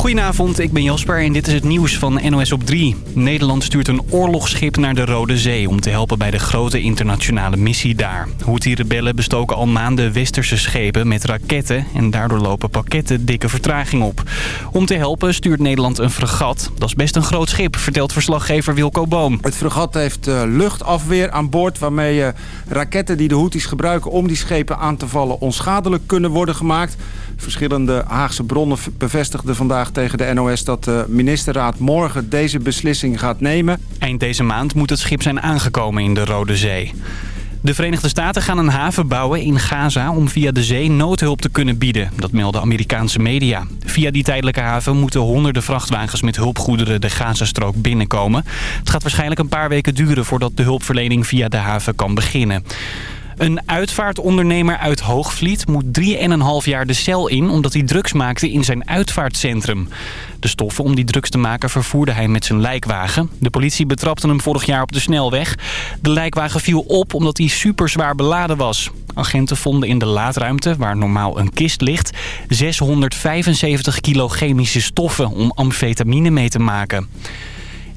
Goedenavond, ik ben Jasper en dit is het nieuws van NOS op 3. Nederland stuurt een oorlogsschip naar de Rode Zee... om te helpen bij de grote internationale missie daar. Houthi-rebellen bestoken al maanden westerse schepen met raketten... en daardoor lopen pakketten dikke vertraging op. Om te helpen stuurt Nederland een fregat. Dat is best een groot schip, vertelt verslaggever Wilco Boom. Het fregat heeft uh, luchtafweer aan boord... waarmee uh, raketten die de Houthis gebruiken om die schepen aan te vallen... onschadelijk kunnen worden gemaakt... Verschillende Haagse bronnen bevestigden vandaag tegen de NOS dat de ministerraad morgen deze beslissing gaat nemen. Eind deze maand moet het schip zijn aangekomen in de Rode Zee. De Verenigde Staten gaan een haven bouwen in Gaza om via de zee noodhulp te kunnen bieden. Dat melden Amerikaanse media. Via die tijdelijke haven moeten honderden vrachtwagens met hulpgoederen de Gazastrook binnenkomen. Het gaat waarschijnlijk een paar weken duren voordat de hulpverlening via de haven kan beginnen. Een uitvaartondernemer uit Hoogvliet moet 3,5 jaar de cel in... omdat hij drugs maakte in zijn uitvaartcentrum. De stoffen om die drugs te maken vervoerde hij met zijn lijkwagen. De politie betrapte hem vorig jaar op de snelweg. De lijkwagen viel op omdat hij super zwaar beladen was. Agenten vonden in de laadruimte, waar normaal een kist ligt... 675 kilo chemische stoffen om amfetamine mee te maken.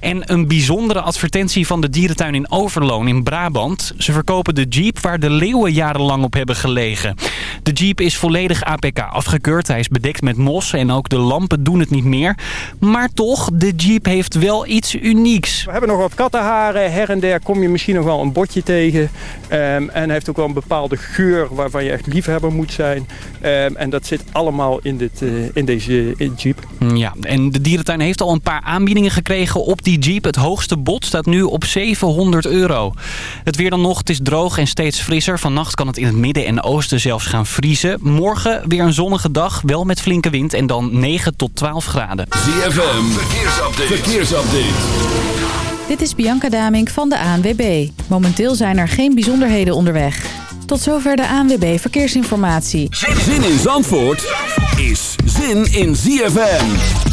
En een bijzondere advertentie van de dierentuin in Overloon in Brabant. Ze verkopen de Jeep waar de leeuwen jarenlang op hebben gelegen. De Jeep is volledig APK afgekeurd. Hij is bedekt met mos en ook de lampen doen het niet meer. Maar toch, de Jeep heeft wel iets unieks. We hebben nog wat kattenharen. Her en der kom je misschien nog wel een botje tegen. Um, en hij heeft ook wel een bepaalde geur waarvan je echt liefhebber moet zijn. Um, en dat zit allemaal in, dit, uh, in deze in Jeep. Ja, en de dierentuin heeft al een paar aanbiedingen gekregen op die Jeep. Het hoogste bod staat nu op 700 euro. Het weer dan nog, het is droog en steeds frisser. Vannacht kan het in het midden en oosten zelfs gaan vriezen. Morgen weer een zonnige dag, wel met flinke wind en dan 9 tot 12 graden. ZFM, verkeersupdate. verkeersupdate. Dit is Bianca Damink van de ANWB. Momenteel zijn er geen bijzonderheden onderweg. Tot zover de ANWB Verkeersinformatie. Zin in Zandvoort is zin in ZFM.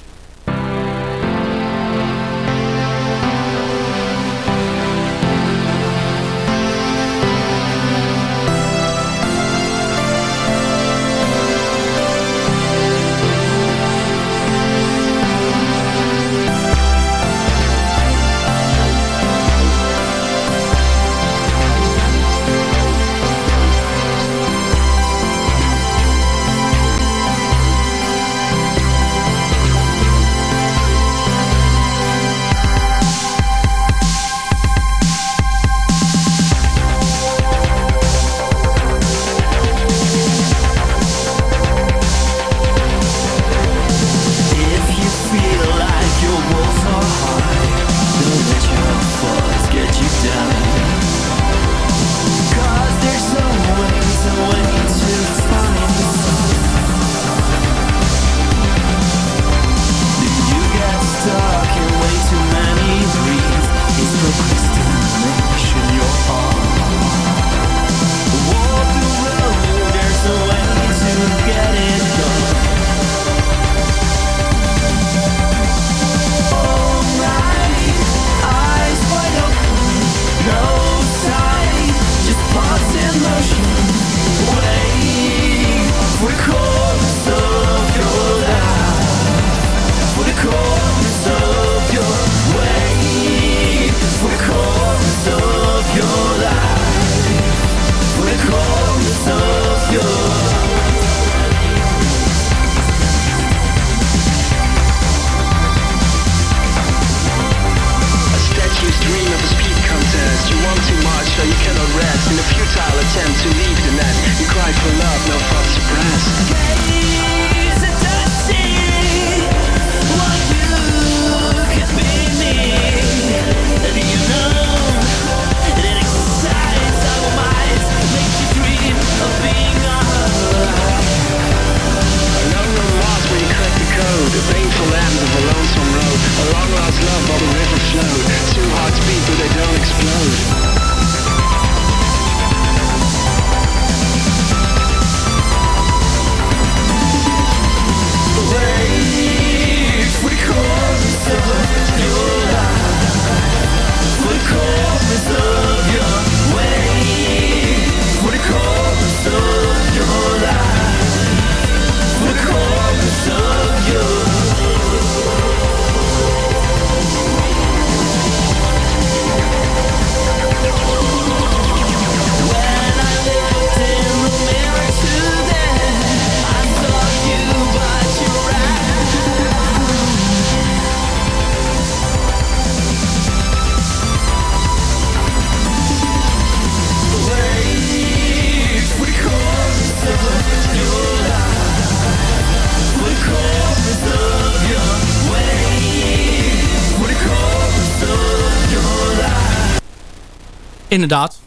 Inderdaad.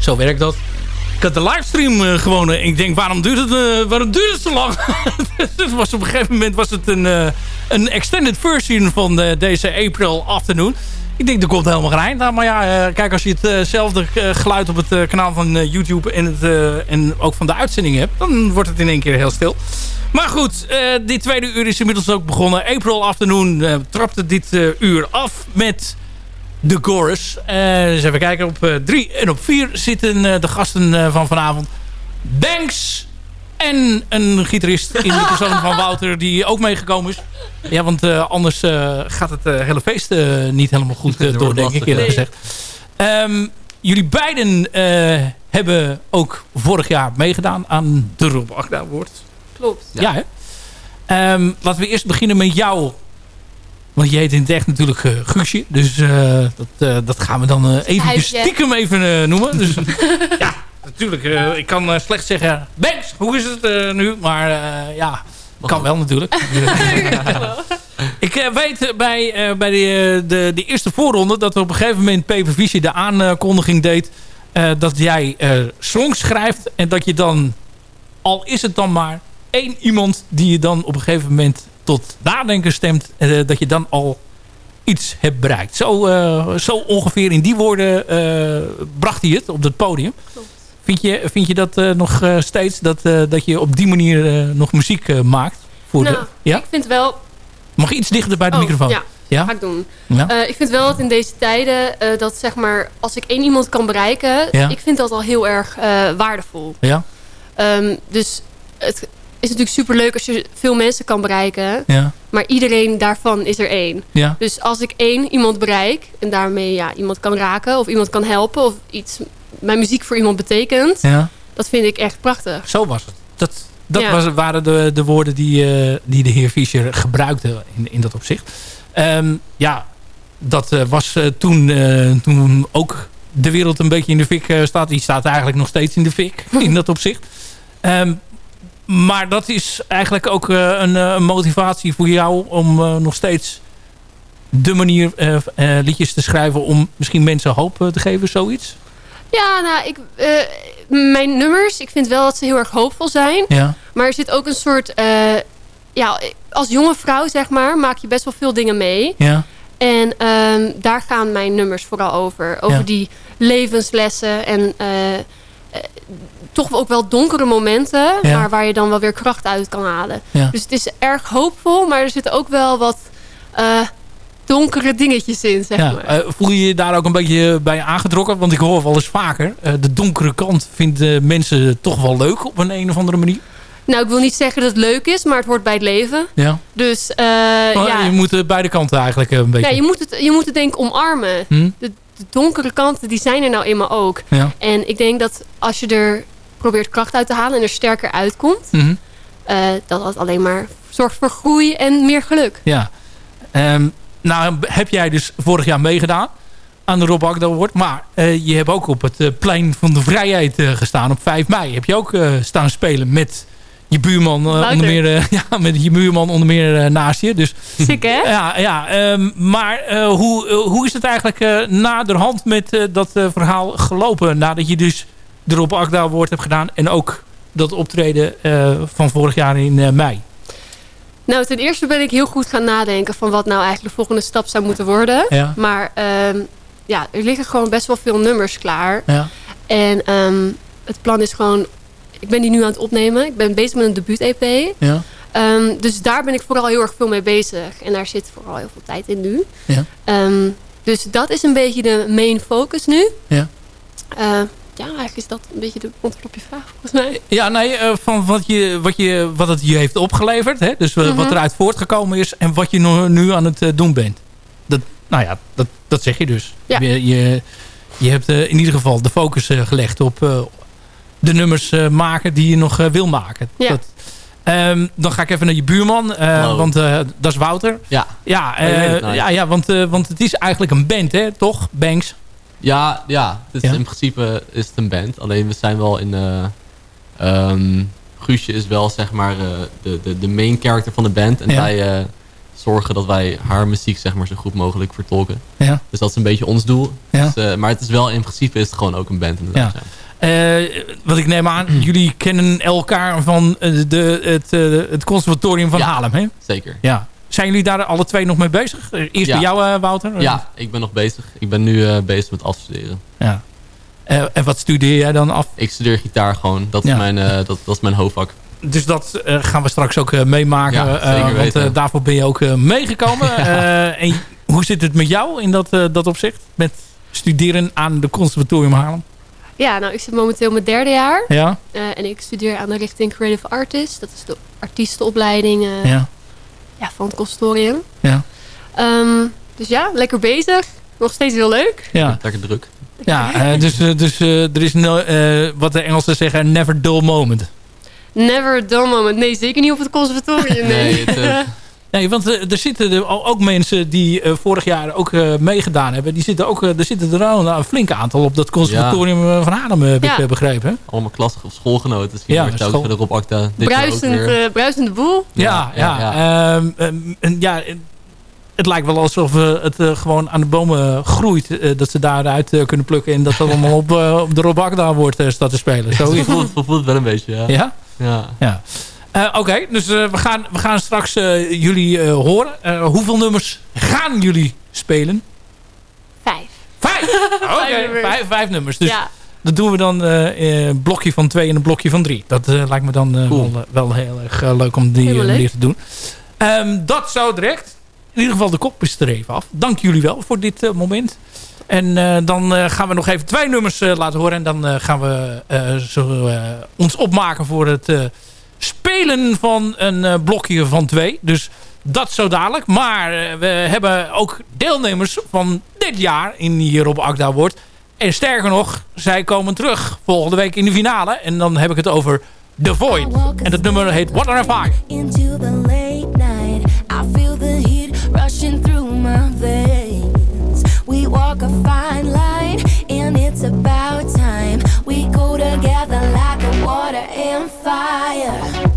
Zo werkt dat. Ik had de livestream eh, gewoon... ik denk, waarom duurt het, eh, waarom duurt het zo lang? dus was op een gegeven moment was het een, eh, een extended version van deze April Afternoon. Ik denk, er komt helemaal geen eind aan. Maar ja, kijk, als je hetzelfde geluid op het kanaal van YouTube... En, het, en ook van de uitzending hebt... dan wordt het in één keer heel stil. Maar goed, dit tweede uur is inmiddels ook begonnen. April Afternoon trapte dit uur af met de chorus. Eh eens even kijken. Op 3 en op 4 zitten eh, de gasten eh, van vanavond. Banks en een gitarist in de persoon van Wouter die ook meegekomen is. Ja, want eh, anders eh, gaat het eh, hele feest eh, niet helemaal goed eh, door, denk ik eerlijk gezegd. Ehm, jullie beiden eh, hebben ook vorig jaar meegedaan aan de Rob Agda Award. Klopt. Ja, hè? Ehm, laten we eerst beginnen met jou. Want je heet in het echt natuurlijk eh, Guusje. Dus eh, dat, eh, dat gaan we dan eh even Huisje. stiekem even eh, noemen. Dus ja, natuurlijk. eh, ik kan eh, slecht zeggen... Banks, hoe is het eh, nu? Maar eh, ja, kan wel natuurlijk. ik weet bij, eh, bij de, de, de eerste voorronde... dat op een gegeven moment Paper Visie de aankondiging deed... eh, dat jij eh, songs schrijft en dat je dan... al is het dan maar één iemand die je dan op een gegeven moment tot nadenken stemt... eh, dat je dan al iets hebt bereikt. Zo, eh, zo ongeveer in die woorden eh, bracht hij het op het podium. Vind je, vind je dat nog steeds, dat, dat je op die manier nog muziek maakt? Voor nou, de, ja? ik vind wel... Mag je iets dichter bij de Oh, microfoon? Ja, Ja? ga ik doen. Ja? Ik vind wel dat in deze tijden, dat zeg maar, als ik één iemand kan bereiken, Ja. ik vind dat al heel erg waardevol. Ja? Ehm, dus het is natuurlijk superleuk als je veel mensen kan bereiken, Ja? maar iedereen daarvan is er één. Ja? Dus als ik één iemand bereik en daarmee ja, iemand kan raken of iemand kan helpen of iets, mijn muziek voor iemand betekent, Ja? dat vind ik echt prachtig. Zo was het. Dat, dat Ja. was, waren de, de woorden die, eh, die de heer Fischer gebruikte in, in dat opzicht. Ehm, ja, dat eh, was eh, toen, toen ook de wereld een beetje in de fik staat. Die staat eigenlijk nog steeds in de fik in dat opzicht. Ehm, maar dat is eigenlijk ook eh, een, eh, een motivatie voor jou om eh, nog steeds de manier liedjes te schrijven om misschien mensen hoop te geven, zoiets? Ja, nou, ik, mijn nummers, ik vind wel dat ze heel erg hoopvol zijn. Ja, Maar er zit ook een soort... ja, als jonge vrouw, zeg maar, maak je best wel veel dingen mee. ja, En ehm, daar gaan mijn nummers vooral over. Over Ja. die levenslessen en toch ook wel donkere momenten. Ja. Maar waar je dan wel weer kracht uit kan halen. Ja. Dus het is erg hoopvol, maar er zitten ook wel wat eh, donkere dingetjes in, zeg ja. maar. Eh, voel je je daar ook een beetje bij aangetrokken? Want ik hoor wel eens vaker, eh, de donkere kant vinden mensen toch wel leuk op een, een of andere manier. Nou, ik wil niet zeggen dat het leuk is, maar het hoort bij het leven. Ja. Dus eh, Maar ja, Je moet eh, beide kanten eigenlijk eh, een beetje... ja, je, moet het, je moet het denk ik omarmen. Hm? De, de donkere kanten, die zijn er nou eenmaal ook. Ja. En ik denk dat als je er probeert kracht uit te halen en er sterker uitkomt... Mhm. eh, dat dat alleen maar zorgt voor groei en meer geluk. Ja. Ehm, nou heb jij dus vorig jaar meegedaan aan de Rob Agda Award. Maar eh, je hebt ook op het eh, plein van de vrijheid gestaan op 5 mei. Heb je ook staan spelen met je buurman eh, onder meer, eh, ja, met je buurman onder meer eh, naast je. Dus Sick, hè? ja, ja ehm, maar hoe, hoe is het eigenlijk naderhand met dat verhaal gelopen? Nadat je dus de Rob Agda Award hebt gedaan en ook dat optreden van vorig jaar in mei. Nou, ten eerste ben ik heel goed gaan nadenken... van wat nou eigenlijk de volgende stap zou moeten worden. Ja. Maar ehm, ja, er liggen gewoon best wel veel nummers klaar. Ja. En ehm, het plan is gewoon... Ik ben die nu aan het opnemen. Ik ben bezig met een debuut-EP. Ja. Ehm, dus daar ben ik vooral heel erg veel mee bezig. En daar zit vooral heel veel tijd in nu. Ja. Ehm, dus dat is een beetje de main focus nu. Ja. Eh, ja, eigenlijk is dat een beetje de antwoord op je vraag volgens mij. Ja, nee, eh, van wat, je, wat, je, wat het je heeft opgeleverd. Hè? Dus eh, Mhm. wat eruit voortgekomen is en wat je nu, aan het doen bent. Dat, nou ja, dat, dat zeg je dus. Ja. Je, je, je hebt in ieder geval de focus gelegd op de nummers eh, maken die je nog eh, wil maken. Ja. Dat, Ehm, dan ga ik even naar je buurman, eh, want eh, dat is Wouter. Ja, Ja, Oh, eh, het nou. ja, ja want, eh, want het is eigenlijk een band, hè? toch? Banks. ja, ja. Het is Ja. in principe is het een band. Alleen we zijn wel in... eh ehm, Guusje is wel zeg maar eh, de, de, de main character van de band. En Ja. wij, eh, zorgen dat wij haar muziek zeg maar, zo goed mogelijk vertolken. Ja. Dus dat is een beetje ons doel. Ja. Dus, eh, maar het is wel in principe is het gewoon ook een band. inderdaad, Ja. Eh, wat ik neem aan, jullie kennen elkaar van eh, de, het, eh, het conservatorium van Ja. Haarlem, hè? Zeker. Ja. Zijn jullie daar alle twee nog mee bezig? Eerst Ja. bij jou, Wouter? Ja, ik ben nog bezig. Ik ben nu bezig met afstuderen. Ja. En wat studeer jij dan af? Ik studeer gitaar gewoon. Dat is, Ja. mijn, dat, dat is mijn hoofdvak. Dus dat gaan we straks ook meemaken. Ja, want daarvoor ben je ook meegekomen. En hoe zit het met jou in dat, dat opzicht? Met studeren aan de Conservatorium Haarlem? Ja, nou, ik zit momenteel in mijn derde jaar. Ja? Eh, en ik studeer aan de richting Creative Artist. Dat is de artiestenopleiding eh, Ja. ja, van het consortium. Ja. Ehm, dus ja, lekker bezig. Nog steeds heel leuk. Ja. Lekker druk. Ja, eh, dus, dus eh, er is no, eh, wat de Engelsen zeggen, never dull moment. Never dull moment. Nee, zeker niet op het conservatorium. Nee. Nee, het, Nee, want eh, er zitten er ook mensen die eh, vorig jaar ook eh, meegedaan hebben. Die zitten ook, er zitten er al een flink aantal op dat conservatorium van eh, heb ik Ja. begrepen. hè? allemaal klassen of schoolgenoten. Ja, ja, school- verder op acta. Dit bruisend, weer. bruisende boel. Ja, ja. Ja, Ehm, ehm, en ja, eh, het lijkt wel alsof het gewoon aan de bomen groeit. dat ze daaruit kunnen plukken. En dat dat allemaal op, op de Rob Akda wordt staat te spelen. Zo is voelt, het voelt wel een beetje, ja. Ja? Ja. Ja. Eh, Oké, dus eh, we, gaan, we gaan straks eh, jullie eh, horen. Eh, hoeveel nummers gaan jullie spelen? Vijf. Vijf! Oké, nummers. vijf, vijf nummers. Dus ja. dat doen we dan eh, een blokje van twee en een blokje van drie. Dat eh, lijkt me dan eh, Cool. wel, wel heel erg leuk om die manier te doen. Ehm, dat zo direct. In ieder geval de kop is er even af. Dank jullie wel voor dit moment. En eh, dan eh, gaan we nog even twee nummers laten horen. En dan eh, gaan we eh, zo, ons opmaken voor het eh, spelen van een eh, blokje van twee. Dus dat zo dadelijk. Maar eh, we hebben ook deelnemers van dit jaar in hier op Akda Award. En sterker nog, zij komen terug volgende week in de finale. En dan heb ik het over The Void. En dat nummer heet What Are Five. Into the late night, I feel the heat rushing through my veins. We walk a fine line, and it's about time we go together like water and fire.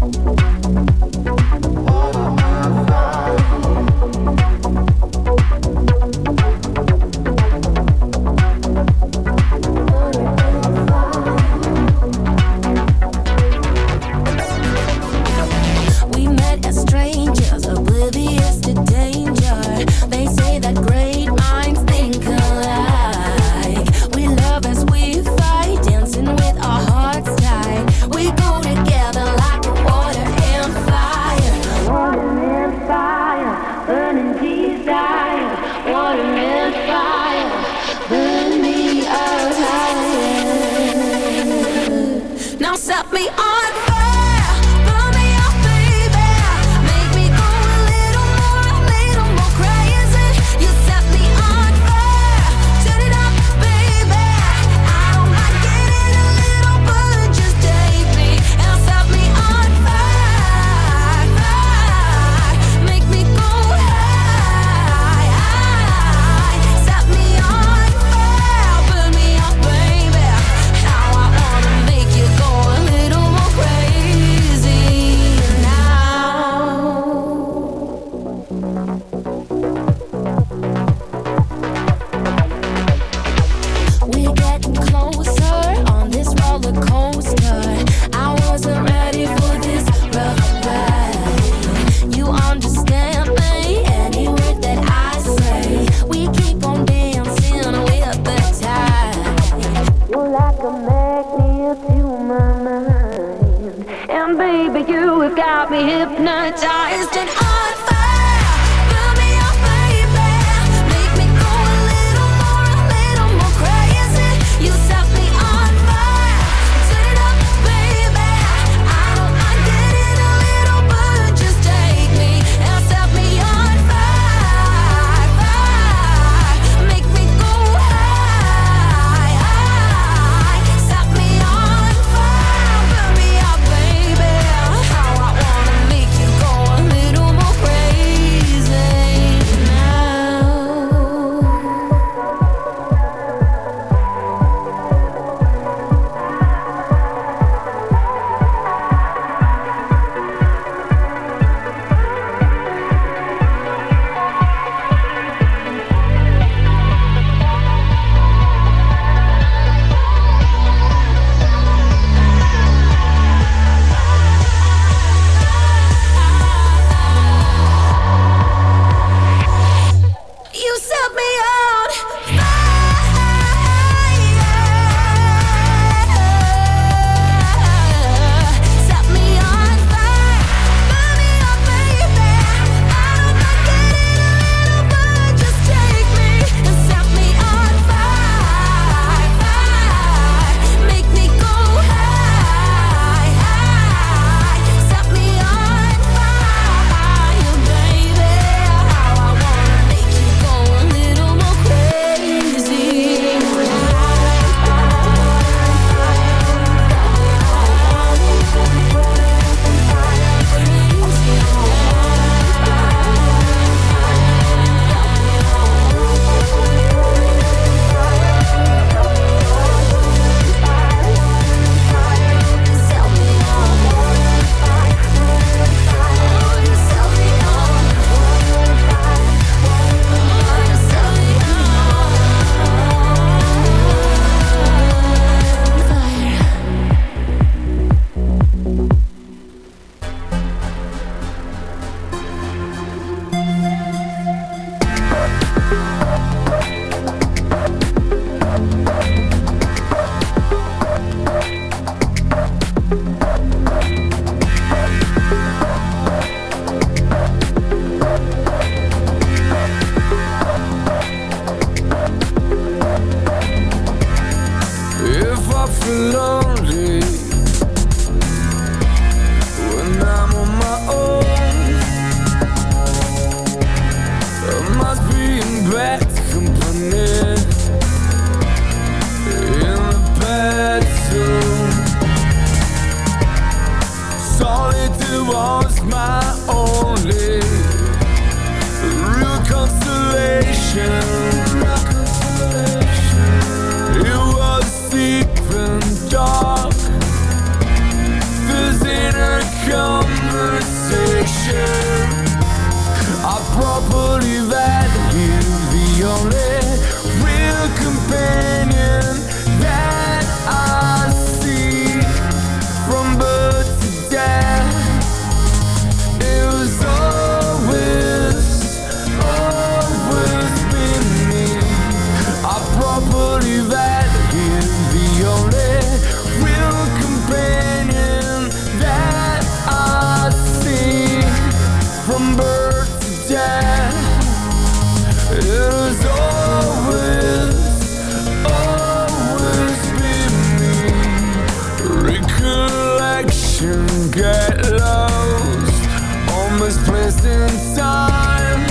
passion get lost. Almost placed in time.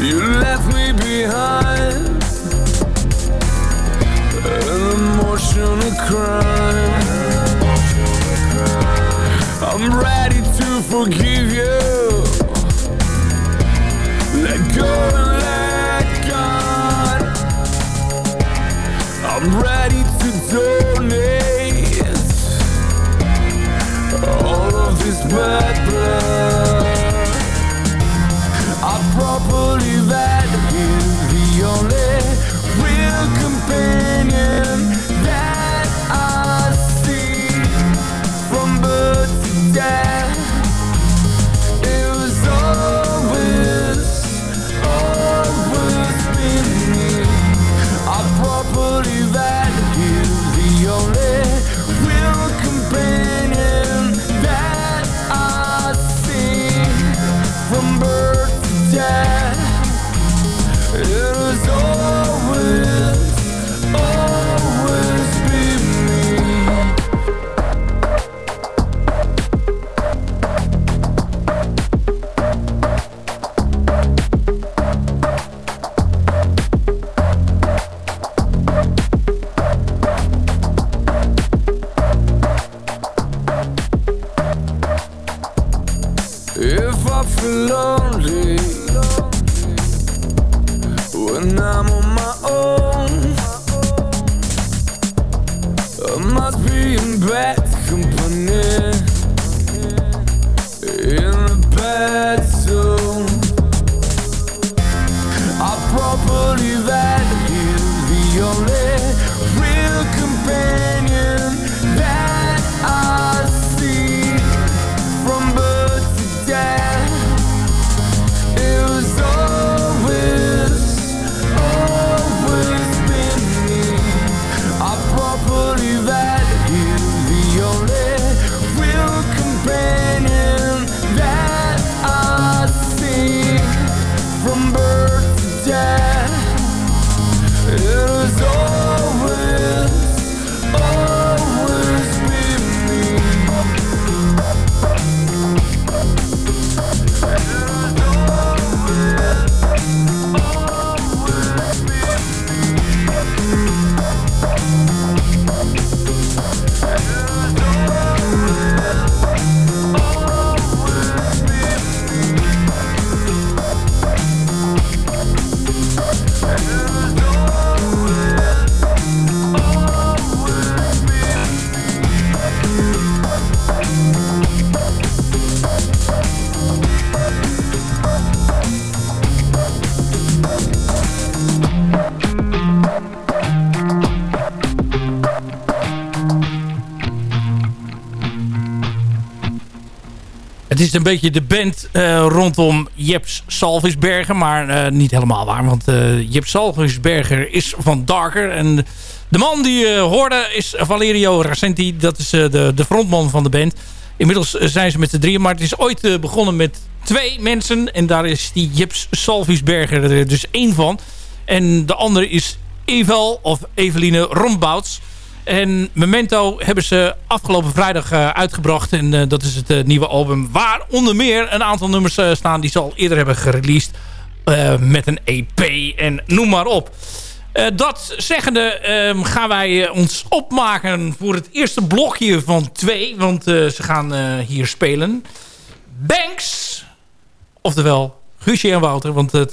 You left me behind. An emotional crime. I'm ready to forgive you. red blood. I probably is een beetje de band eh, rondom Jeps Salvisberger. Maar eh, niet helemaal waar, want uh, Jeps Salvisberger is van Darker. En de man die je hoorde is Valerio Racenti. Dat is de, de frontman van de band. Inmiddels zijn ze met z'n drieën. Maar het is ooit begonnen met twee mensen. En daar is die Jeps Salvisberger er dus één van. En de andere is Eval of Eveline Rombouts. En Memento hebben ze afgelopen vrijdag eh, uitgebracht. En eh, dat is het eh, nieuwe album waar onder meer een aantal nummers staan... die ze al eerder hebben gereleased met een EP en noem maar op. Dat zeggende ehm, gaan wij ons opmaken voor het eerste blokje van twee. Want ze gaan hier spelen. Banks, oftewel Guusje en Wouter. Want het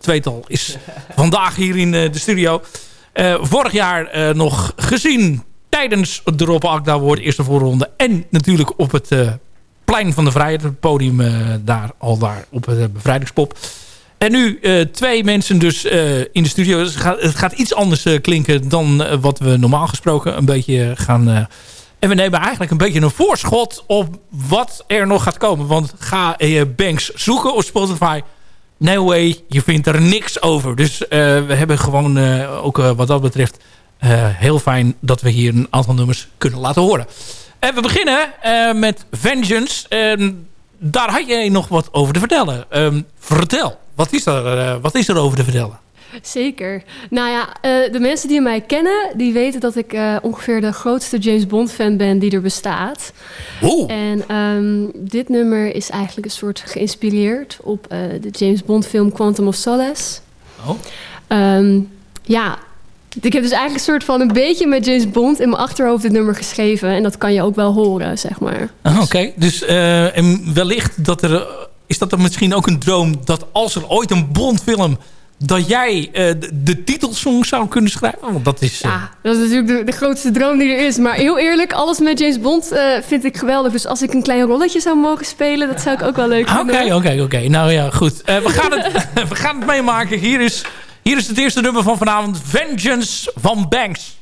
tweetal is vandaag hier in de studio. Eh, vorig jaar eh, nog gezien tijdens de Rob Akda Award eerste voorronde. En natuurlijk op het eh, plein van de vrijheid. Het podium daar al daar op het bevrijdingspop. En nu twee mensen dus in de studio. Dus het, gaat, het gaat iets anders klinken dan wat we normaal gesproken een beetje gaan... en we nemen eigenlijk een beetje een voorschot op wat er nog gaat komen. Want ga je Banks zoeken op Spotify... No way, je vindt er niks over. Dus eh, we hebben gewoon eh, ook eh, wat dat betreft heel fijn dat we hier een aantal nummers kunnen laten horen. En we beginnen met Vengeance. En daar had jij nog wat over te vertellen. Ehm, vertel, wat is, er, wat is er over te vertellen? Zeker. Nou ja, eh, de mensen die mij kennen, die weten dat ik eh, ongeveer de grootste James Bond fan ben die er bestaat. En ehm, dit nummer is eigenlijk een soort geïnspireerd op eh, de James Bond film Quantum of Solace. Oh. Ehm, ja, ik heb dus eigenlijk een soort van een beetje met James Bond in mijn achterhoofd dit nummer geschreven. En dat kan je ook wel horen, zeg maar. Ah, Oké, dus en wellicht dat er... is dat dan misschien ook een droom dat als er ooit een Bondfilm... dat jij eh, de, de titelsong zou kunnen schrijven? Want dat is... eh, Ja, dat is natuurlijk de, de grootste droom die er is. Maar heel eerlijk, alles met James Bond eh, vind ik geweldig. Dus als ik een klein rolletje zou mogen spelen, dat zou ik ook wel leuk Ah, vinden. Oké, oké, oké. Nou ja, goed. We, gaan het, we gaan het meemaken. Hier is, hier is het eerste nummer van vanavond. Vengeance van Banks.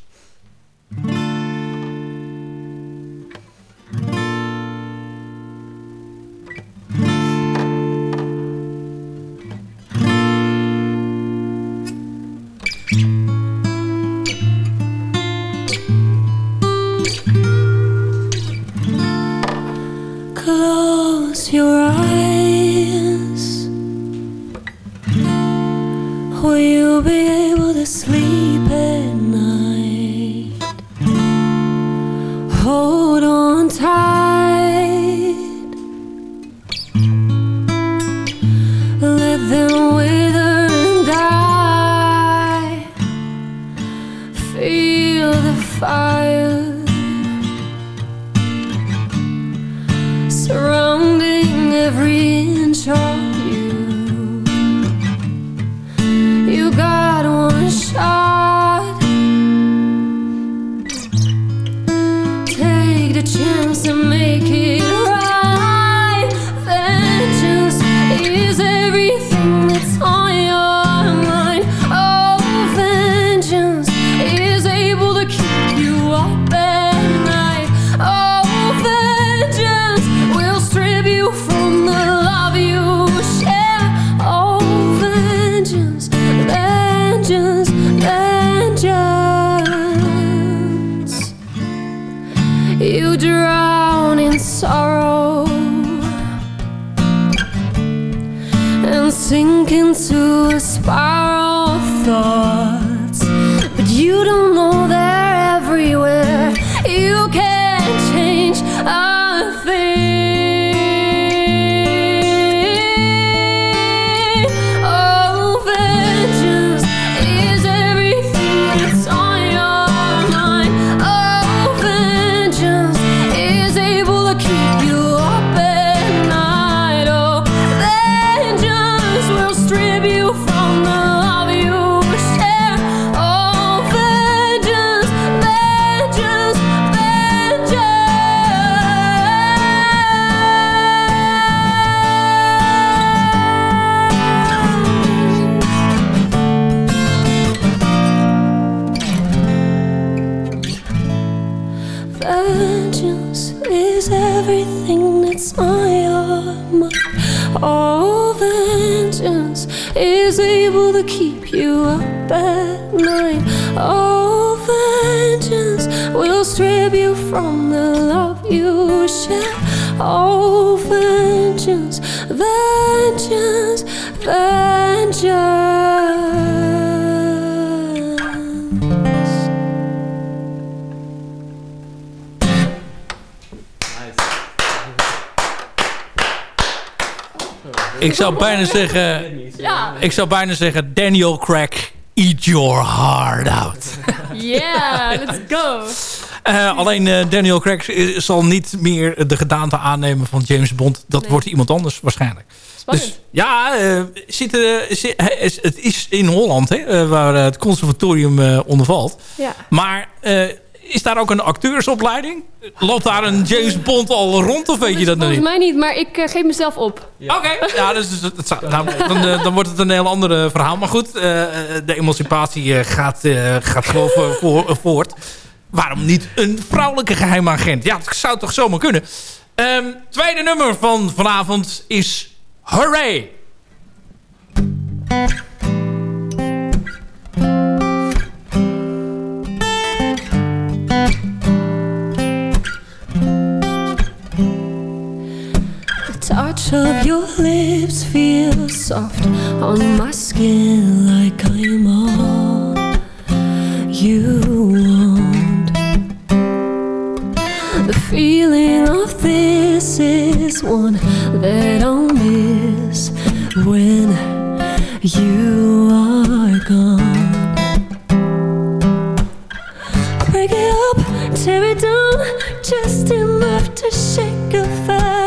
Keep you up at night. Oh, vengeance will strip you from the love you share. Oh, vengeance, vengeance, vengeance. Ik zou bijna zeggen... Ja. Ik zou bijna zeggen Daniel Craig Eat Your Heart Out. Yeah, let's go. Eh, alleen eh, Daniel Craig zal niet meer de gedaante aannemen van James Bond. Dat Nee. wordt iemand anders waarschijnlijk. Spannend. Dus ja, eh, zit, zit- het is in Holland hè, waar het conservatorium onder valt. Ja. Maar is daar ook een acteursopleiding? Loopt daar een James Bond al rond of weet je dat nog Volgens niet? mij niet, maar ik eh, geef mezelf op. Oké, ja, dus, dus, het zou- nou, dan, eh, dan wordt het een heel ander eh, verhaal. Maar goed, de emancipatie gaat, gaat gewoon voor, voor- voort. Waarom niet een vrouwelijke geheimagent? Ja, dat zou toch zomaar kunnen. Ehm, tweede nummer van vanavond is Hooray! Of your lips feels soft on my skin like I'm all you want. The feeling of this is one that I'll miss when you are gone. Break it up, tear it down, just enough to shake a feather.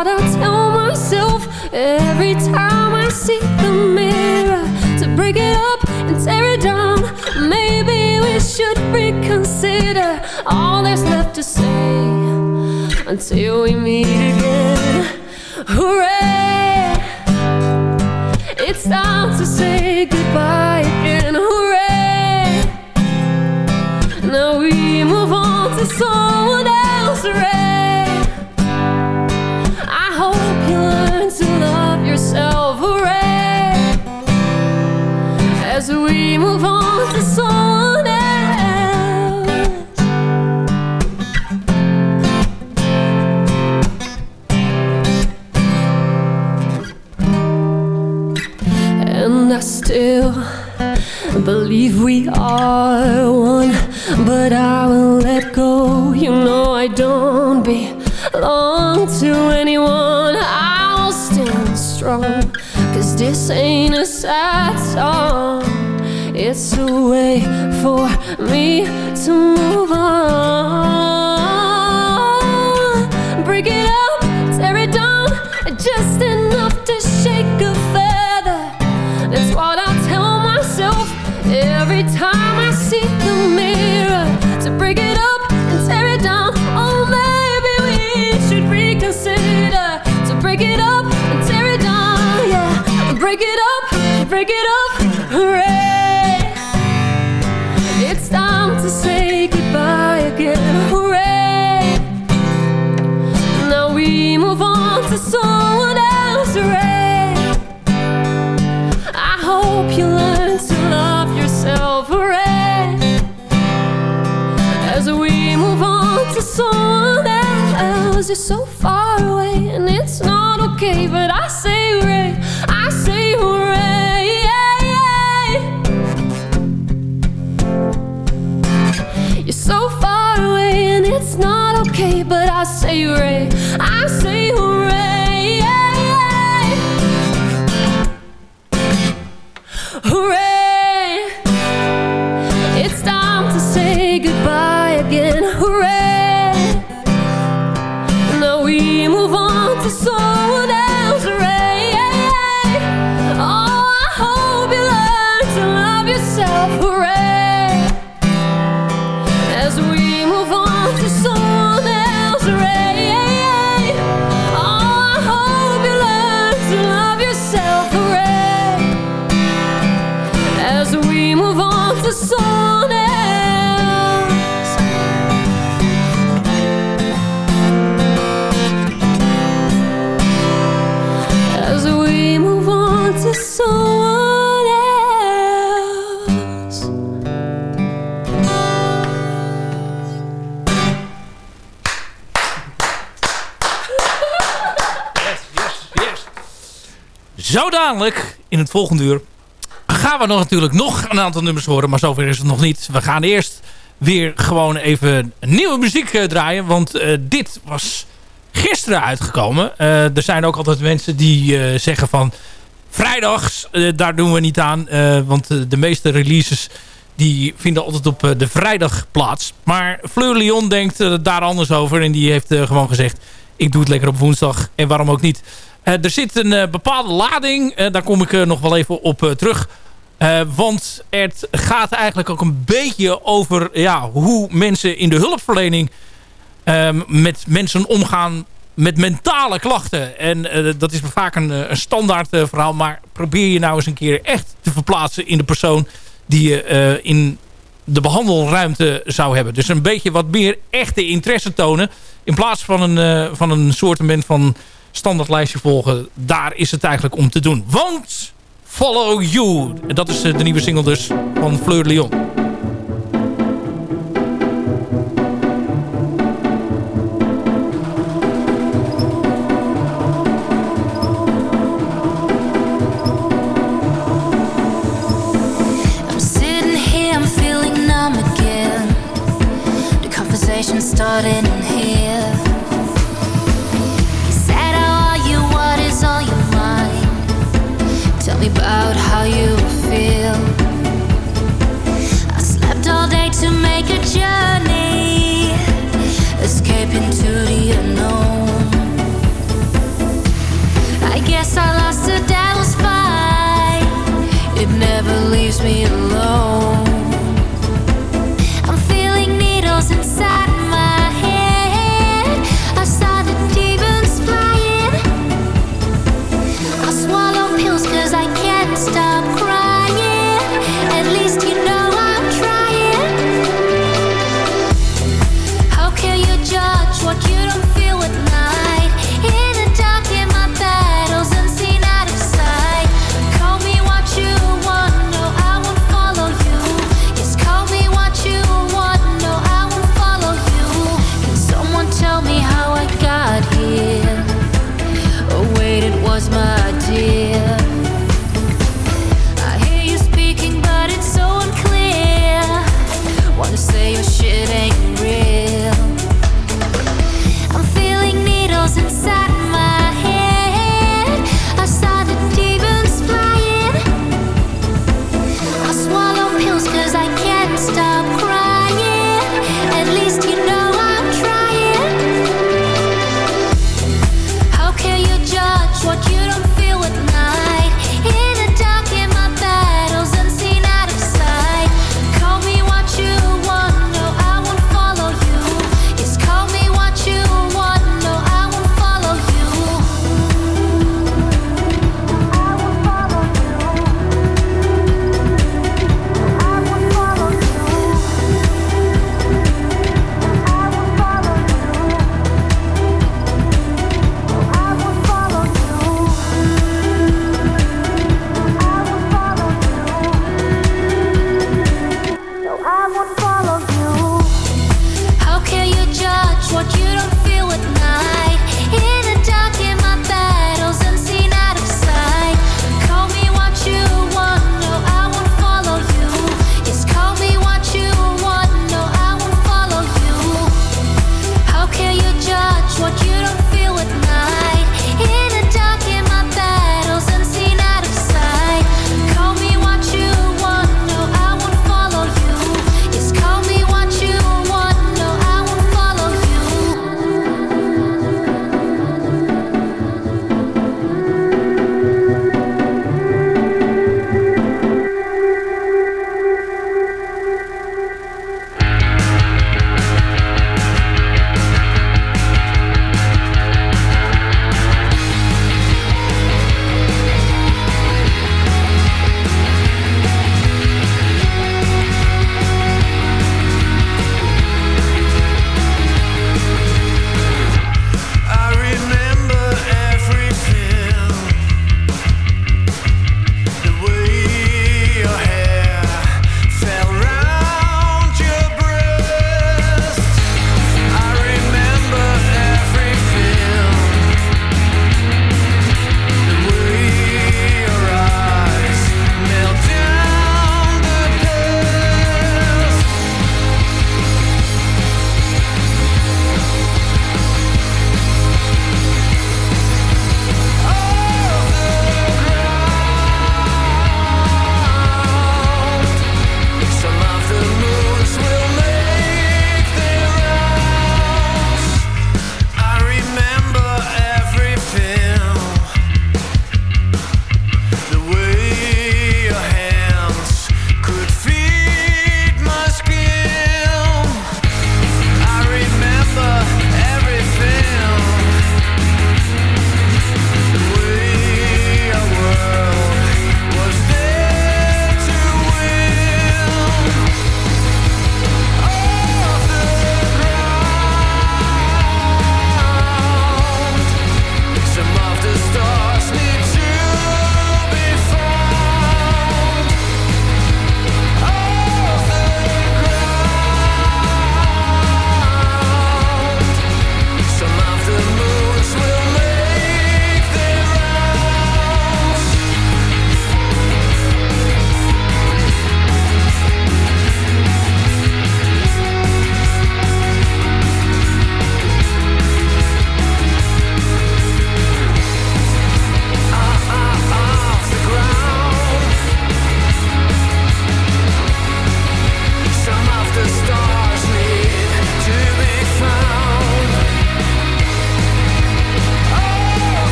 What I tell myself every time I see the mirror. To break it up and tear it down, maybe we should reconsider all there's left to say until we meet again. Hooray! It's time to say goodbye again. Hooray! Now we move on to someone else. We move on to someone else. And I still believe we are one, but I will let go. You know I don't belong to anyone. I'll stand strong, cause this ain't a sad song. It's a way for me to move on. You're so far away and it's not okay. But I say hooray, I say hooray. You're so far away and it's not okay. But I say hooray, in het volgende uur, we nog natuurlijk nog een aantal nummers horen. Maar zover is het nog niet. We gaan eerst weer gewoon even nieuwe muziek eh, draaien. Want eh, dit was gisteren uitgekomen. Eh, er zijn ook altijd mensen die zeggen van... vrijdags, daar doen we niet aan. want de meeste releases die vinden altijd op de vrijdag plaats. Maar Fleur Lyon denkt daar anders over. En die heeft gewoon gezegd, ik doe het lekker op woensdag. En waarom ook niet. Er zit een bepaalde lading. daar kom ik nog wel even op terug. Eh, want het gaat eigenlijk ook een beetje over ja, hoe mensen in de hulpverlening ehm, met mensen omgaan met mentale klachten. En eh, dat is vaak een, eh, een standaard verhaal. Maar probeer je nou eens een keer echt te verplaatsen in de persoon die je in de behandelruimte zou hebben. Dus een beetje wat meer echte interesse tonen. In plaats van een, van een soortement van standaardlijstje volgen. Daar is het eigenlijk om te doen. Want Follow You. En dat is eh, de nieuwe single dus van Fleur Lyon. Sitting here, me about how you feel. I slept all day to make a journey, escaping to the unknown. I guess I lost the devil's fight. It never leaves me alone.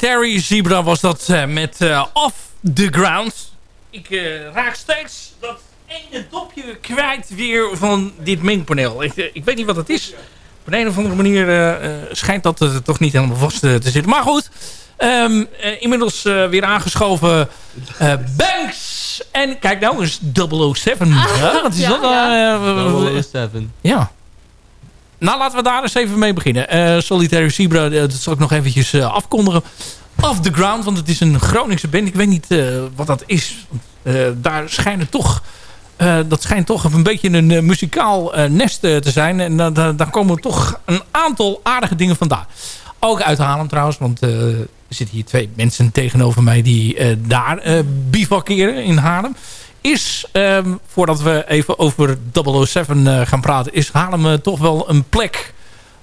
Solitary Zebra was dat eh, met eh, Off the Ground. Ik eh, raak steeds dat ene dopje kwijt weer van dit mengpaneel. Ik, ik weet niet wat het is. Op een, een of andere manier eh, eh, schijnt dat er toch niet helemaal vast te zitten. Maar goed, ehm, eh, inmiddels eh, weer aangeschoven eh, Banks. En kijk nou eens 007. Ja, wat is ja, dat? nou? Eh, 007. ja. Nou, laten we daar eens even mee beginnen. Eh, Solitary Zebra, eh, dat zal ik nog eventjes eh, afkondigen. Off the Ground, want het is een Groningse band. Ik weet niet wat dat is. Daar schijnen toch... dat schijnt toch een beetje een muzikaal nest te zijn. En da- da- daar komen toch een aantal aardige dingen vandaan. Ook uit Haarlem trouwens, want er zitten hier twee mensen tegenover mij... die daar bivakeren in Haarlem. Is, ehm, voordat we even over 007 eh, gaan praten... is Haarlem eh, toch wel een plek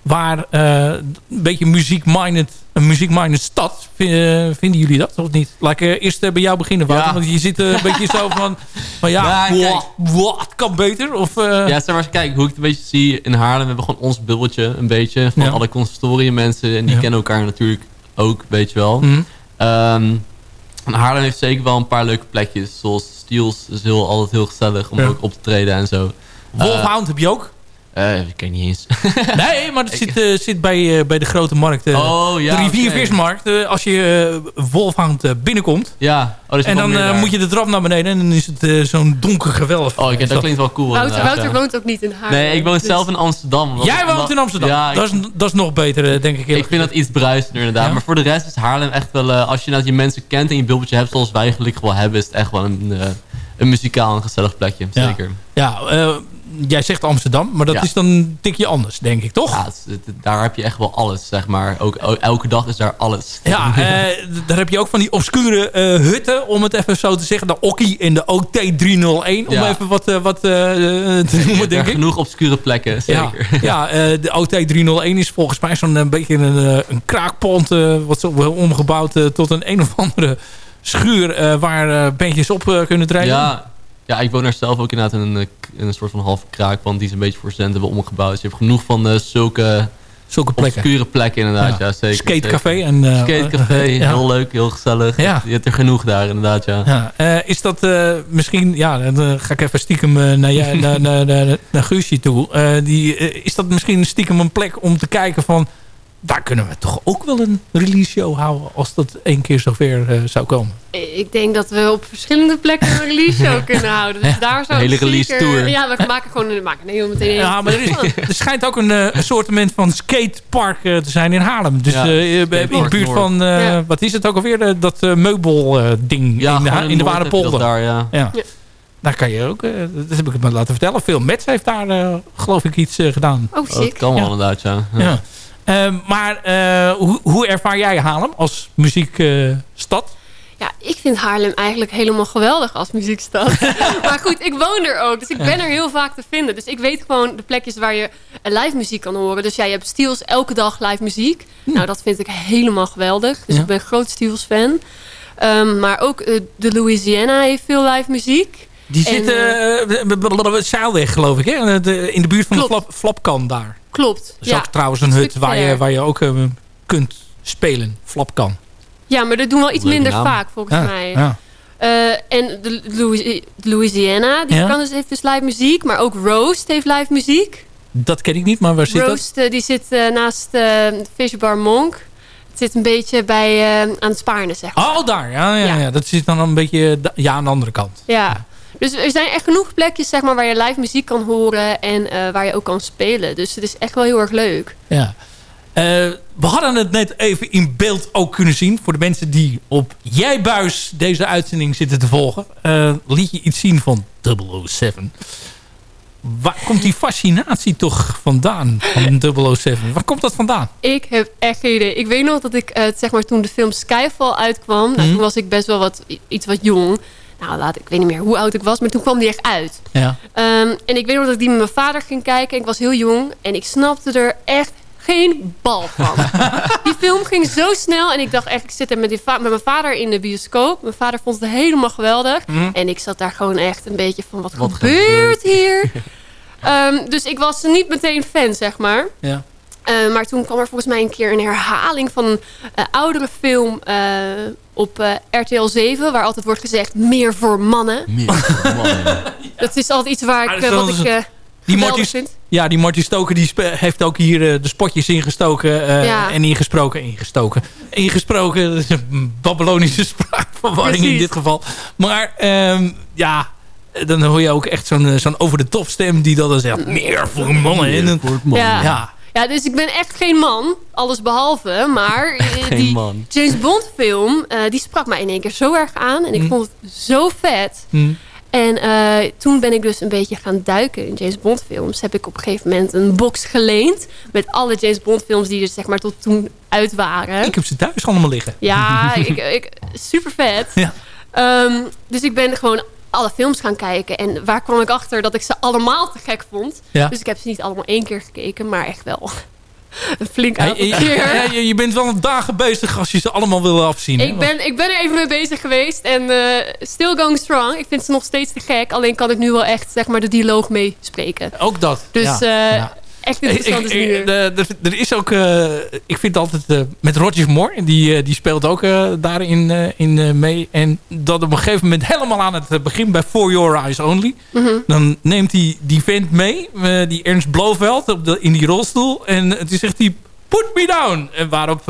waar eh, een beetje muziek-minded, een muziek-minded stad. Vinden jullie dat of niet? Laat ik eerst bij jou beginnen, Wouter. Ja. Want je zit een beetje zo van, van ja, Ja, kijk. wa- wa- het kan beter. Of, Ja, zeg maar, kijk, hoe ik het een beetje zie in Haarlem, hebben we gewoon ons bubbeltje een beetje. Van Ja. alle conservatorium mensen. En die kennen elkaar natuurlijk ook, weet je wel. Ehm, en Haarlem heeft zeker wel een paar leuke plekjes. Zoals Steels is heel, altijd heel gezellig om Ja. ook op te treden en zo. Wolfhound heb je ook? Eh ik ken niet eens. Nee, maar het zit, eh, zit bij, eh, bij de grote markt. eh, oh ja, de riviervismarkt. eh, als je uh, Wolfhound binnenkomt. Ja, oh, is en dan eh, moet je de trap naar beneden. En dan is het eh, zo'n donker gewelf. Oh, oké, dat klinkt wel cool. Wouter, inderdaad, Wouter ja. woont ook niet in Haarlem. Nee, ik woon dus- zelf in Amsterdam. Jij woont in Amsterdam. Ja, ik- dat, is, dat is nog beter, denk ik. Ik vind dat iets bruisender inderdaad. Ja? Maar voor de rest is Haarlem echt wel... eh, als je nou die mensen kent en je bubbeltje hebt zoals wij gelukkig wel hebben... is het echt wel een, eh, een muzikaal en gezellig plekje. Zeker. Ja, eh, jij zegt Amsterdam. Maar dat Ja. is dan een tikje anders, denk ik, toch? Ja, het is- het- daar heb je echt wel alles, zeg maar. Ook, elke dag is daar alles. Ja, eh, daar heb je ook van die obscure eh, hutten, om het even zo te zeggen. De Okkie en de OT301, om Ja. even wat, wat te noemen, Er denk ik. genoeg obscure plekken, zeker. ja de OT301 is volgens mij zo'n beetje een, een kraakpont... wat zo omgebouwd tot een een of andere schuur... eh, waar eh, bandjes op eh, kunnen treden. Ja, ja, ik woon daar zelf ook inderdaad in een, in een soort van halve kraakpand. Die is een beetje voor studenten hebben omgebouwd. Dus je hebt genoeg van zulke Zulke plekken. obscure plekken inderdaad. Ja. Ja, zeker. Skatecafé zeker. en... Skatecafé, heel leuk, heel gezellig. Ja. Je hebt er genoeg daar inderdaad, ja. Ja, is dat misschien... Ja, dan ga ik even stiekem naar, naar, naar, naar, naar Guusje toe. Die, is dat misschien stiekem een plek om te kijken van... Daar kunnen we toch ook wel een release show houden... als dat één keer zover eh zou komen. Ik denk dat we op verschillende plekken een release show kunnen houden. Dus daar zou Een hele release zeker- tour. Ja, we maken gewoon een, maken heel meteen. Ja, maar er, is, er schijnt ook een, eh, een soortement van skatepark eh, te zijn in Haarlem. Dus Ja, eh, in de buurt van... eh, Ja. Wat is het ook alweer? Eh, dat eh, meubelding Ja, in, de, gewoon in de Waardepolder. Daar, ja. Ja. Ja. Daar kan je ook... dat heb ik me laten vertellen. Veel Mets heeft daar eh, geloof ik iets gedaan. Oh, Oh, dat kan wel Ja. inderdaad, ja. Ehm, maar eh, hoe, hoe ervaar jij Haarlem als muziekstad? Ja, ik vind Haarlem eigenlijk helemaal geweldig als muziekstad. maar goed, ik woon er ook. Dus ik ben er heel vaak te vinden. Dus ik weet gewoon de plekjes waar je eh, live muziek kan horen. Dus ja, je hebt Steels elke dag live muziek. Nou, dat vind ik helemaal geweldig. Dus Ja. ik ben groot Steels fan. Ehm, maar ook eh, de Louisiana heeft veel live muziek. Die En, zit uh, Zeilweg geloof ik, hè? De- in de buurt van de flap, Flapkan daar. Klopt. Dat is Ja, ook trouwens een hut waar je, waar je ook eh, kunt spelen. Flapkan. ja, maar dat doen we wel iets Leuke minder naam. vaak volgens Ja, mij. ja. Eh, en de Louis- Louisiana, die Ja. kan dus, heeft dus live muziek. Maar ook Roast heeft live muziek. Dat ken ik niet, maar waar zit dat? Roast eh, die zit eh, naast eh Fishbar Monk. Het zit een beetje bij, eh, aan het Spaarne, zeg maar. Oh, daar. Ja, ja, Ja. ja. Dat zit dan een beetje eh, ja, aan de andere kant. Ja. Dus er zijn echt genoeg plekjes zeg maar, waar je live muziek kan horen en eh, waar je ook kan spelen. Dus het is echt wel heel erg leuk. Ja. Eh, we hadden het net even in beeld ook kunnen zien. Voor de mensen die op Jij Buis deze uitzending zitten te volgen. eh, liet je iets zien van 007. Waar komt die fascinatie toch vandaan van 007? Waar komt dat vandaan? Ik heb echt geen idee. Ik weet nog dat ik, zeg maar, toen de film Skyfall uitkwam, nou, Mhm. toen was ik best wel wat, iets wat jong. Nou, laat, ik weet niet meer hoe oud ik was, maar toen kwam die echt uit. Ja. Ehm, en ik weet nog dat ik die met mijn vader ging kijken. Ik was heel jong en ik snapte er echt geen bal van. die film ging zo snel en ik dacht echt, ik zit er met, die met mijn vader in de bioscoop. Mijn vader vond het helemaal geweldig. Mhm. En ik zat daar gewoon echt een beetje van, wat, Wat gebeurt hier? Ehm, dus ik was niet meteen fan, zeg maar. Ja. Eh, maar toen kwam er volgens mij een keer een herhaling van een eh, oudere film eh, op RTL 7... waar altijd wordt gezegd, meer voor mannen. Dat is altijd iets waar ik, wat ik eh, Die Marty, vind. ja, die Marty Stoker die heeft ook hier de spotjes ingestoken eh, Ja. en ingesproken. Ingestoken. Ingesproken, dat is een Babylonische spraakverwarring in dit geval. Maar ehm, ja, dan hoor je ook echt zo'n zo'n over-de-top stem die dat dan zegt. Meer voor mannen. En dan- Ja. ja. Ja, dus ik ben echt geen man, alles behalve. Maar eh, die man. James Bond film, eh, die sprak mij in één keer zo erg aan. En ik Hm. vond het zo vet. Hm. En eh, toen ben ik dus een beetje gaan duiken in James Bond films. Heb ik op een gegeven moment een box geleend. Met alle James Bond films die er zeg maar tot toen uit waren. Ik heb ze thuis allemaal liggen. Ja, ik, ik, super vet. Ja. Ehm, dus ik ben gewoon alle films gaan kijken. En waar kwam ik achter dat ik ze allemaal te gek vond. Ja. Dus ik heb ze niet allemaal één keer gekeken, maar echt wel een flink Ja, aantal je, keer. ja, je, bent wel dagen bezig als je ze allemaal wil afzien. hè? Ik ben, ik ben er even mee bezig geweest en eh, still going strong. Ik vind ze nog steeds te gek. Alleen kan ik nu wel echt zeg maar, de dialoog meespreken. Ook dat. Dus ja. eh, Ja. Echt interessant is nu. Er is ook, eh, ik vind altijd eh, met Roger Moore, die, eh, die speelt ook daarin in, mee. En dat op een gegeven moment helemaal aan het begin bij For Your Eyes Only. Mhm. Dan neemt hij die vent mee, die Ernst Blofeld, op de, in die rolstoel. En toen zegt hij, put me down. En waarop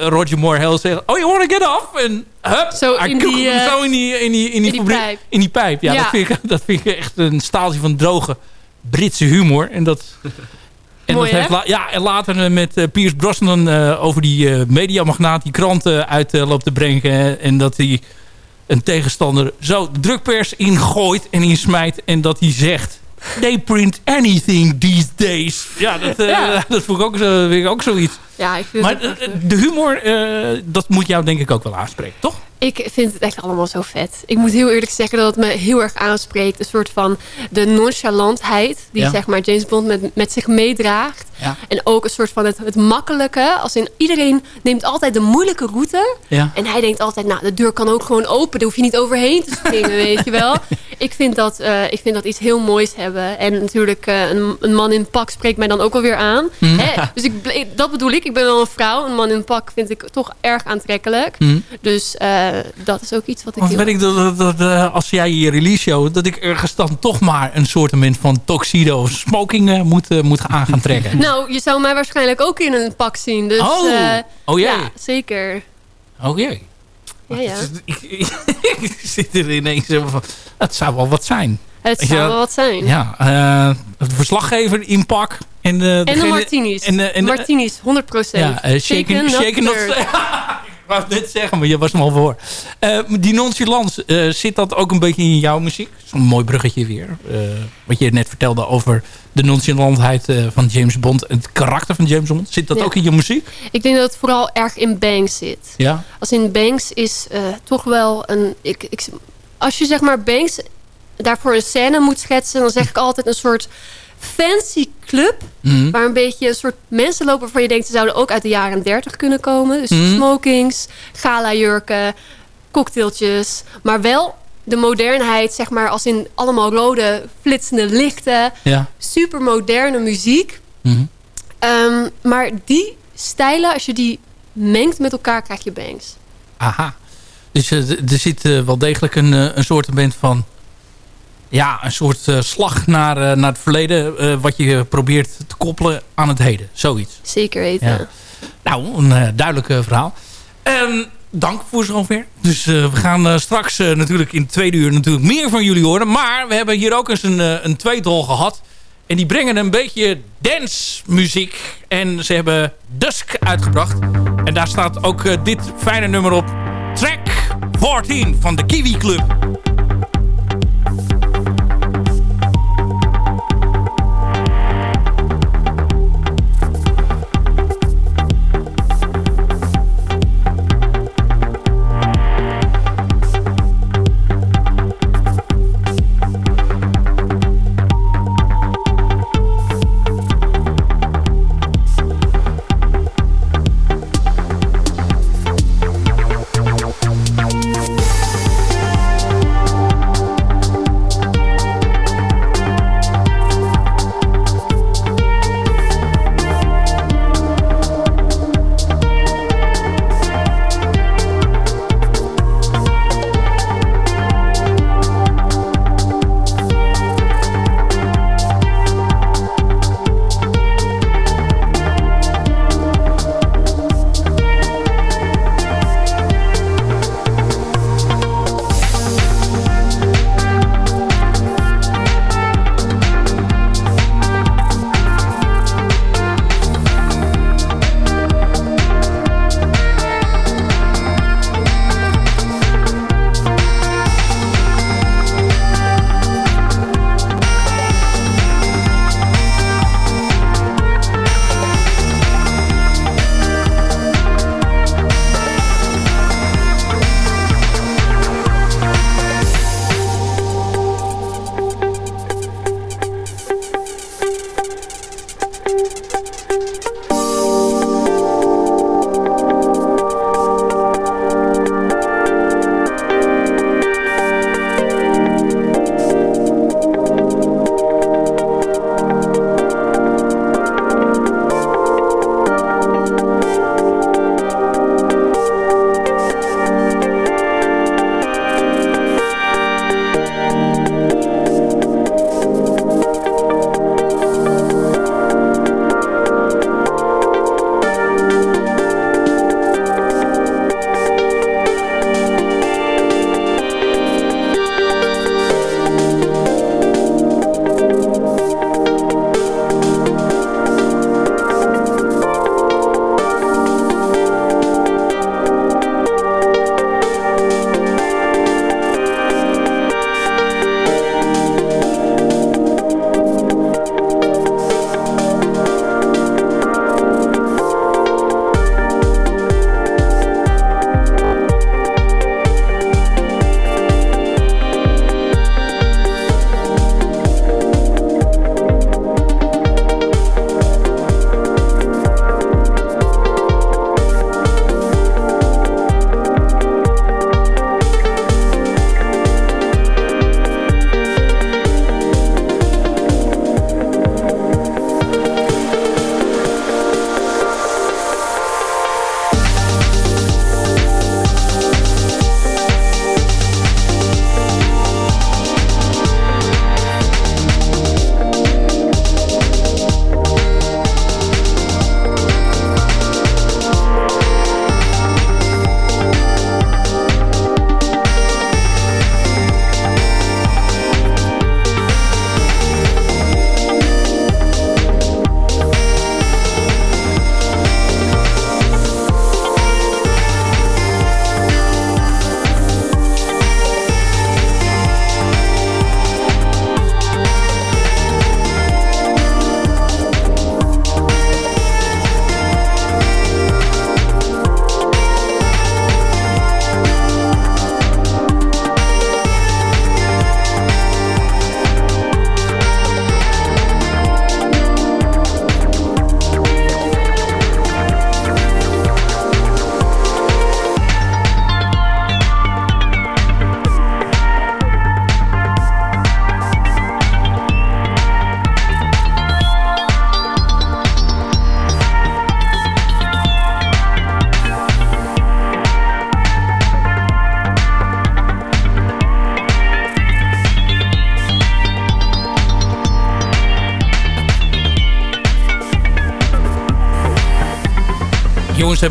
Roger Moore heel zegt, oh you wanna get off? En hup, Zo in die, zo in die, in die, in die, die pijp. In die pijp, ja. Ja. Dat, vind ik, dat vind ik echt een staaltje van droge Britse humor. En dat... En Mooi, dat heeft hè? la- ja, en later eh, met eh, Piers Brosnan eh, over die eh, mediamagnaat die kranten uit loopt te brengen. en dat hij een tegenstander zo de drukpers ingooit en insmijt. En dat hij zegt... They print anything these days. Ja, dat, Ja. dat vond ik ook, zo, vind ik ook zoiets. Ja, ik vind Maar het eh, eh, de humor, eh, dat moet jou denk ik ook wel aanspreken, toch? Ik vind het echt allemaal zo vet. Ik moet heel eerlijk zeggen dat het me heel erg aanspreekt. Een soort van de nonchalantheid die Ja. zeg maar James Bond met, met zich meedraagt. Ja. En ook een soort van het, het makkelijke. Als in iedereen neemt altijd de moeilijke route. Ja. En hij denkt altijd, nou, de deur kan ook gewoon open. Daar hoef je niet overheen te springen, weet je wel. Ik vind, dat, eh, ik vind dat iets heel moois hebben. En natuurlijk, eh, een, een man in pak spreekt mij dan ook alweer aan. Mhm. Hè? Dus ik, dat bedoel ik. Ik ben wel een vrouw. Een man in pak vind ik toch erg aantrekkelijk. Mhm. Dus eh, dat is ook iets wat ik Want weet ik dat, dat, dat, eh, als jij je release show... dat ik ergens dan toch maar een soort van tuxedo of smoking eh, moet, moet aan gaan trekken. Nou, je zou mij waarschijnlijk ook in een pak zien. Dus, Oh. Oh jee. Ja, zeker. Oh jee. Ja, ja. Ik, ik, ik zit er ineens van... Het zou wel wat zijn. Het zou wel? wat zijn. Ja, de verslaggever in pak. En, eh, En de martinis. En, eh, en, martinis, 100%. Ja, eh, shaken, shaken not stirred. Ik wou het net zeggen, maar je was hem al voor. Eh, die nonchalance, eh, zit dat ook een beetje in jouw muziek? Zo'n mooi bruggetje weer. Eh, wat je net vertelde over de nonchalantheid eh, van James Bond. Het karakter van James Bond. Zit dat Ja. ook in je muziek? Ik denk dat het vooral erg in Banks zit. Ja. Als in Banks is eh, toch wel een... Ik, ik, als je zeg maar Banks daarvoor een scène moet schetsen... dan zeg ik altijd een soort fancy club... Mhm. waar een beetje een soort mensen lopen... waarvan je denkt ze zouden ook uit de jaren 30 kunnen komen. Dus Mhm. smokings, gala-jurken, cocktailtjes. Maar wel de modernheid, zeg maar... als in allemaal rode flitsende lichten. Ja. Super moderne muziek. Mhm. Ehm, maar die stijlen, als je die mengt met elkaar, krijg je bangs. Aha. Dus eh, er zit eh, wel degelijk een, eh, een soort van... Ja, een soort eh, slag naar, eh, naar het verleden... eh, wat je probeert te koppelen aan het heden. Zoiets. Zeker weten. Ja. Nou, een duidelijk verhaal. Ehm, dank voor zover. Dus we gaan straks natuurlijk in het tweede uur natuurlijk meer van jullie horen. Maar we hebben hier ook eens een, een tweetal gehad. En die brengen een beetje dance muziek. En ze hebben Dusk uitgebracht. En daar staat ook dit fijne nummer op. Track 14 van de Kiwi Club.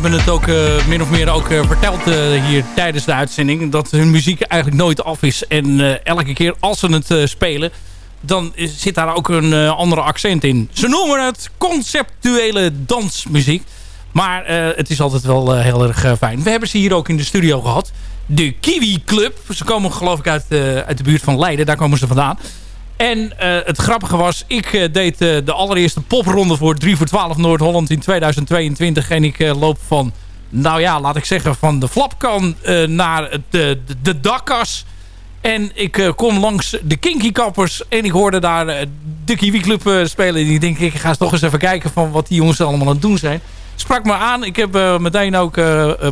Hebben het ook uh, min of meer ook uh, verteld uh, hier tijdens de uitzending. Dat hun muziek eigenlijk nooit af is. En elke keer als ze het spelen, dan zit daar ook een andere accent in. Ze noemen het conceptuele dansmuziek. Maar het is altijd wel heel erg fijn. We hebben ze hier ook in de studio gehad. De Kiwi Club. Ze komen geloof ik uit, uit de buurt van Leiden. Daar komen ze vandaan. En uh, het grappige was, ik uh, deed uh, de allereerste popronde voor 3 voor 12 Noord-Holland in 2022. En ik loop van, nou ja, laat ik zeggen, van de flapkan naar de, de, de dakkas. En ik kom langs de Kinky Kappers en ik hoorde daar de Kiwi Club spelen. En ik denk, ik ga eens toch eens even kijken van wat die jongens allemaal aan het doen zijn. Sprak me aan. Ik heb meteen ook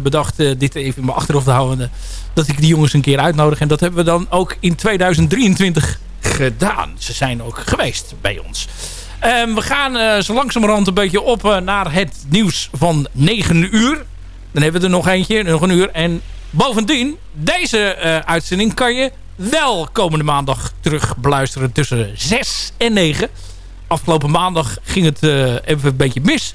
bedacht dit even in mijn achterhoofd te houden. dat ik die jongens een keer uitnodig. En dat hebben we dan ook in 2023 gedaan. Ze zijn ook geweest bij ons. Um, we gaan uh, zo langzamerhand een beetje op uh, naar het nieuws van 9 uur. Dan hebben we er nog eentje, nog een uur. En bovendien, deze uh, uitzending kan je wel komende maandag terug beluisteren tussen 6 en 9. Afgelopen maandag ging het even een beetje mis.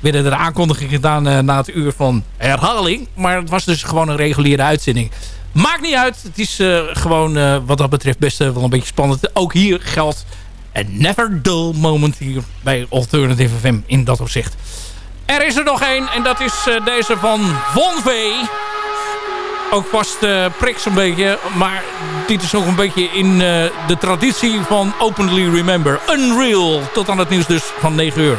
We werden er aankondiging gedaan na het uur van herhaling. Maar het was dus gewoon een reguliere uitzending. Maakt niet uit. Het is uh, gewoon uh, wat dat betreft best uh, wel een beetje spannend. Ook hier geldt een never dull moment hier bij Alternative FM in dat opzicht. Er is er nog één en dat is deze van Von V. Ook vast prik zo'n beetje. Maar dit is ook een beetje in de traditie van Openly Remember. Unreal. Tot aan het nieuws dus van 9 uur.